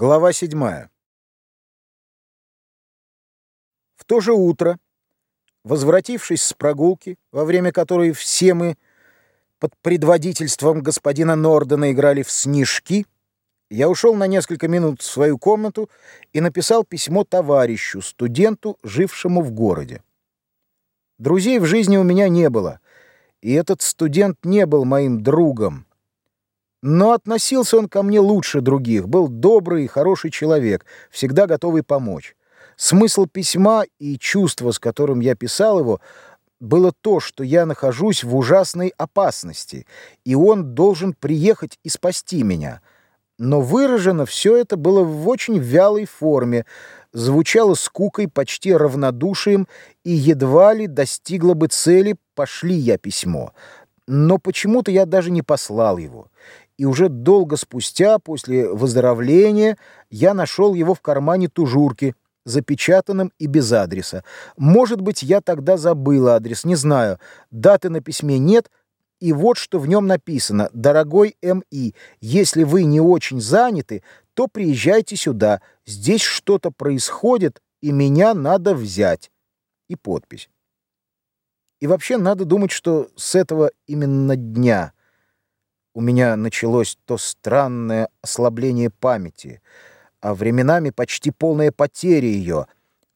Глава 7. В то же утро, возвратившись с прогулки, во время которой все мы под предводительством господина Нордена играли в снежки, я ушел на несколько минут в свою комнату и написал письмо товарищу, студенту, жившему в городе. Друзей в жизни у меня не было, и этот студент не был моим другом. Но относился он ко мне лучше других, был добрый и хороший человек, всегда готовый помочь. Смысл письма и чувство, с которым я писал его, было то, что я нахожусь в ужасной опасности, и он должен приехать и спасти меня. Но выражено все это было в очень вялой форме, звучало скукой, почти равнодушием, и едва ли достигло бы цели, пошли я письмо. Но почему-то я даже не послал его и уже долго спустя, после выздоровления, я нашел его в кармане тужурки, запечатанным и без адреса. Может быть, я тогда забыл адрес, не знаю. Даты на письме нет, и вот что в нем написано. «Дорогой М.И., если вы не очень заняты, то приезжайте сюда. Здесь что-то происходит, и меня надо взять». И подпись. И вообще надо думать, что с этого именно дня – у меня началось то странное ослабление памяти, а временами почти полная потеря ее,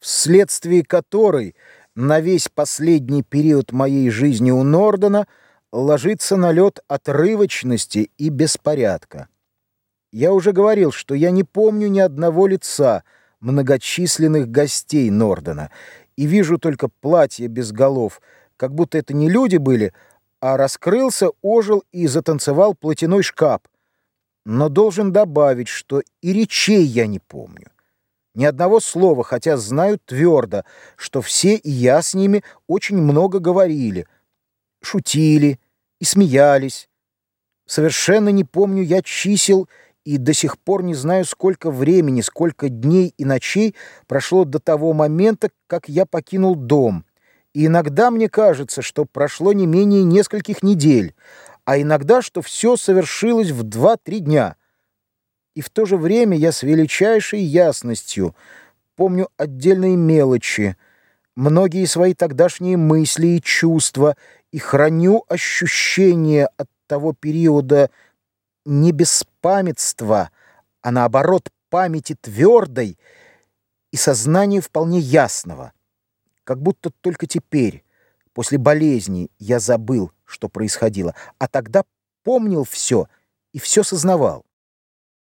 вследствие которой на весь последний период моей жизни у Нордена ложится налет отрывочности и беспорядка. Я уже говорил, что я не помню ни одного лица многочисленных гостей Нордена и вижу только платья без голов, как будто это не люди были, а раскрылся, ожил и затанцевал платяной шкаф. Но должен добавить, что и речей я не помню. Ни одного слова, хотя знаю твердо, что все и я с ними очень много говорили, шутили и смеялись. Совершенно не помню я чисел и до сих пор не знаю, сколько времени, сколько дней и ночей прошло до того момента, как я покинул дом — и иногда мне кажется, что прошло не менее нескольких недель, а иногда, что все совершилось в два-три дня. И в то же время я с величайшей ясностью помню отдельные мелочи, многие свои тогдашние мысли и чувства, и храню ощущение от того периода не беспамятства, а наоборот памяти твердой и сознания вполне ясного. Как будто только теперь, после болезни, я забыл, что происходило, а тогда помнил все и все сознавал.